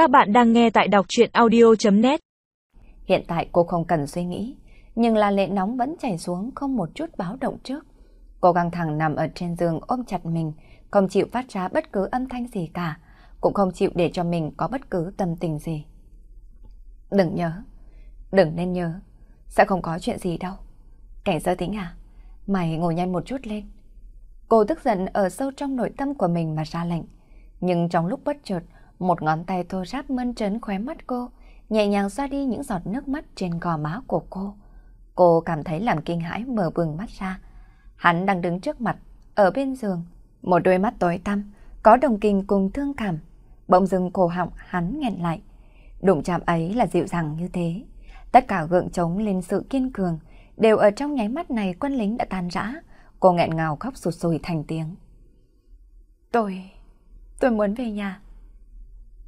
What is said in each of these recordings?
Các bạn đang nghe tại đọc chuyện audio.net Hiện tại cô không cần suy nghĩ, nhưng là lệ nóng vẫn chảy xuống không một chút báo động trước. Cô căng thẳng nằm ở trên giường ôm chặt mình, không chịu phát ra bất cứ âm thanh gì cả, cũng không chịu để cho mình có bất cứ tâm tình gì. Đừng nhớ, đừng nên nhớ, sẽ không có chuyện gì đâu. Cảnh sơ tính à, mày ngồi nhanh một chút lên. Cô tức giận ở sâu trong nội tâm của mình mà ra lệnh. Nhưng trong lúc bất chợt, một ngón tay thô ráp mơn trớn khóe mắt cô, nhẹ nhàng xoa đi những giọt nước mắt trên gò má của cô. Cô cảm thấy làm kinh hãi mở bừng mắt ra. Hắn đang đứng trước mặt, ở bên giường, một đôi mắt tối tăm, có đồng kinh cùng thương cảm. Bỗng dưng cổ họng hắn nghẹn lại. Đụng chạm ấy là dịu dàng như thế. Tất cả gượng chống lên sự kiên cường, đều ở trong nháy mắt này quân lính đã tan rã. Cô nghẹn ngào khóc sụt sùi thành tiếng. Tôi, tôi muốn về nhà.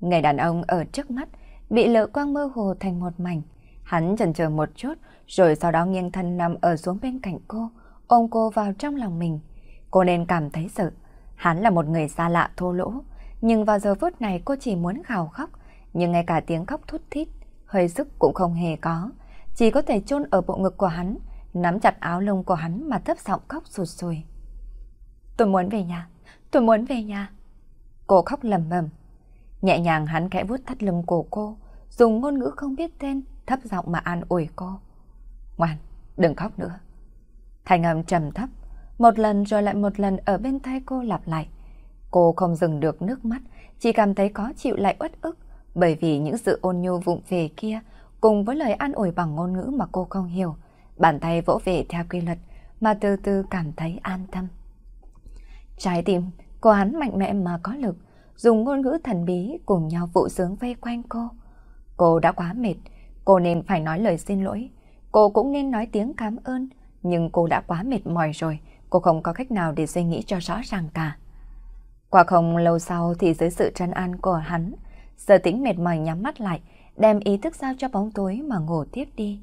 Người đàn ông ở trước mắt bị lỡ quang mơ hồ thành một mảnh. Hắn chần chờ một chút rồi sau đó nghiêng thân nằm ở xuống bên cạnh cô, ôm cô vào trong lòng mình. Cô nên cảm thấy sợ. Hắn là một người xa lạ thô lỗ, nhưng vào giờ phút này cô chỉ muốn gào khóc, nhưng ngay cả tiếng khóc thút thít, hơi sức cũng không hề có, chỉ có thể chôn ở bộ ngực của hắn, nắm chặt áo lông của hắn mà thấp giọng khóc sụt sùi. Tôi muốn về nhà, tôi muốn về nhà. Cô khóc lầm bầm. Nhẹ nhàng hắn khẽ vuốt thắt lưng cổ cô, dùng ngôn ngữ không biết tên, thấp giọng mà an ủi cô. Ngoan, đừng khóc nữa. Thành âm trầm thấp, một lần rồi lại một lần ở bên tai cô lặp lại. Cô không dừng được nước mắt, chỉ cảm thấy có chịu lại uất ức, bởi vì những sự ôn nhu vụng về kia, cùng với lời an ủi bằng ngôn ngữ mà cô không hiểu, bàn tay vỗ về theo quy luật, mà từ từ cảm thấy an tâm. Trái tim của hắn mạnh mẽ mà có lực, dùng ngôn ngữ thần bí cùng nhau vụ sướng vây quanh cô. Cô đã quá mệt, cô nên phải nói lời xin lỗi, cô cũng nên nói tiếng cảm ơn, nhưng cô đã quá mệt mỏi rồi, cô không có cách nào để suy nghĩ cho rõ ràng cả. Qua không lâu sau thì dưới sự trấn an của hắn, giờ tĩnh mệt mỏi nhắm mắt lại, đem ý thức giao cho bóng tối mà ngủ tiếp đi.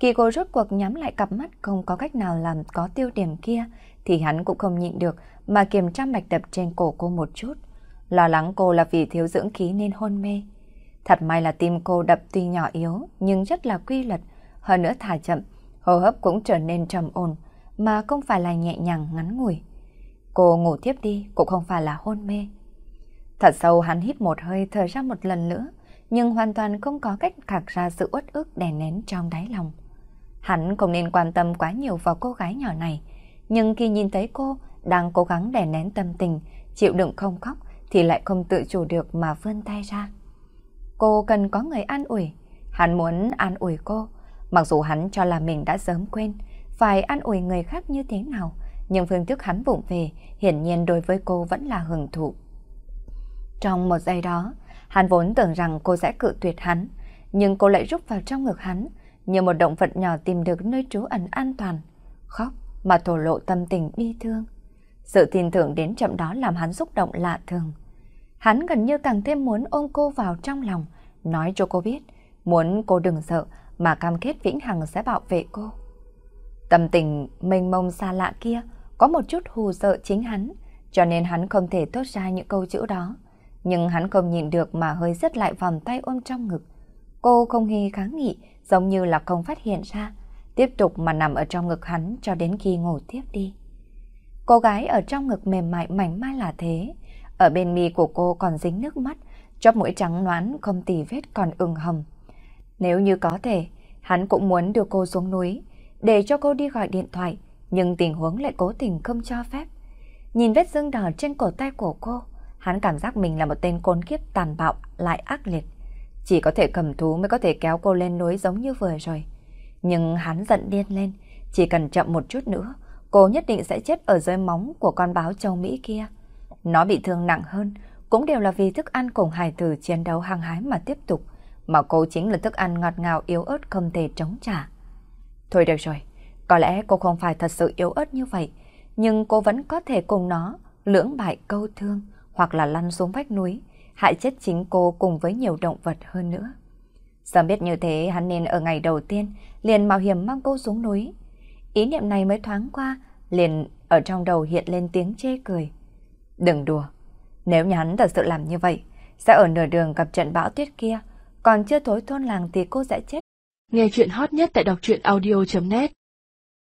Khi cô rốt cuộc nhắm lại cặp mắt không có cách nào làm có tiêu điểm kia, thì hắn cũng không nhịn được mà kiểm tra mạch đập trên cổ cô một chút. Lo lắng cô là vì thiếu dưỡng khí nên hôn mê. Thật may là tim cô đập tuy nhỏ yếu nhưng rất là quy luật, hơn nữa thả chậm, hô hấp cũng trở nên trầm ổn, mà không phải là nhẹ nhàng ngắn ngủi. Cô ngủ tiếp đi cũng không phải là hôn mê. Thật sâu hắn hít một hơi thở ra một lần nữa, nhưng hoàn toàn không có cách khạc ra sự uất ức đè nén trong đáy lòng. Hắn không nên quan tâm quá nhiều vào cô gái nhỏ này, nhưng khi nhìn thấy cô đang cố gắng đè nén tâm tình, chịu đựng không khóc, thì lại không tự chủ được mà vươn tay ra. Cô cần có người an ủi, hắn muốn an ủi cô, mặc dù hắn cho là mình đã sớm quên, phải an ủi người khác như thế nào, nhưng phương thức hắn vụng về hiển nhiên đối với cô vẫn là hưởng thụ. Trong một giây đó, hắn vốn tưởng rằng cô sẽ cự tuyệt hắn, nhưng cô lại rút vào trong ngực hắn, như một động vật nhỏ tìm được nơi trú ẩn an toàn, khóc mà thổ lộ tâm tình bi thương. Sự tin tưởng đến chậm đó làm hắn xúc động lạ thường. Hắn gần như càng thêm muốn ôm cô vào trong lòng, nói cho cô biết, muốn cô đừng sợ mà cam kết vĩnh hằng sẽ bảo vệ cô. Tâm tình mênh mông xa lạ kia có một chút hù sợ chính hắn, cho nên hắn không thể thốt ra những câu chữ đó. Nhưng hắn không nhìn được mà hơi rất lại vòng tay ôm trong ngực. Cô không hề kháng nghị, giống như là không phát hiện ra, tiếp tục mà nằm ở trong ngực hắn cho đến khi ngủ tiếp đi. Cô gái ở trong ngực mềm mại mảnh mai là thế, ở bên mi của cô còn dính nước mắt, chóp mũi trắng noán không tì vết còn ửng hồng. Nếu như có thể, hắn cũng muốn đưa cô xuống núi, để cho cô đi gọi điện thoại, nhưng tình huống lại cố tình không cho phép. Nhìn vết dương đỏ trên cổ tay của cô, hắn cảm giác mình là một tên côn kiếp tàn bạo lại ác liệt. Chỉ có thể cầm thú mới có thể kéo cô lên núi giống như vừa rồi. Nhưng hắn giận điên lên, chỉ cần chậm một chút nữa, cô nhất định sẽ chết ở dưới móng của con báo châu Mỹ kia. Nó bị thương nặng hơn, cũng đều là vì thức ăn cùng hài tử chiến đấu hăng hái mà tiếp tục, mà cô chính là thức ăn ngọt ngào yếu ớt không thể chống trả. Thôi được rồi, có lẽ cô không phải thật sự yếu ớt như vậy, nhưng cô vẫn có thể cùng nó lưỡng bại câu thương hoặc là lăn xuống vách núi, hại chết chính cô cùng với nhiều động vật hơn nữa. Sớm biết như thế hắn nên ở ngày đầu tiên liền mạo hiểm mang cô xuống núi. Ý niệm này mới thoáng qua, liền ở trong đầu hiện lên tiếng chê cười. Đừng đùa, nếu như hắn thật sự làm như vậy, sẽ ở nửa đường gặp trận bão tuyết kia, còn chưa thối thôn làng thì cô sẽ chết. Nghe chuyện hot nhất tại đọc truyện audio.net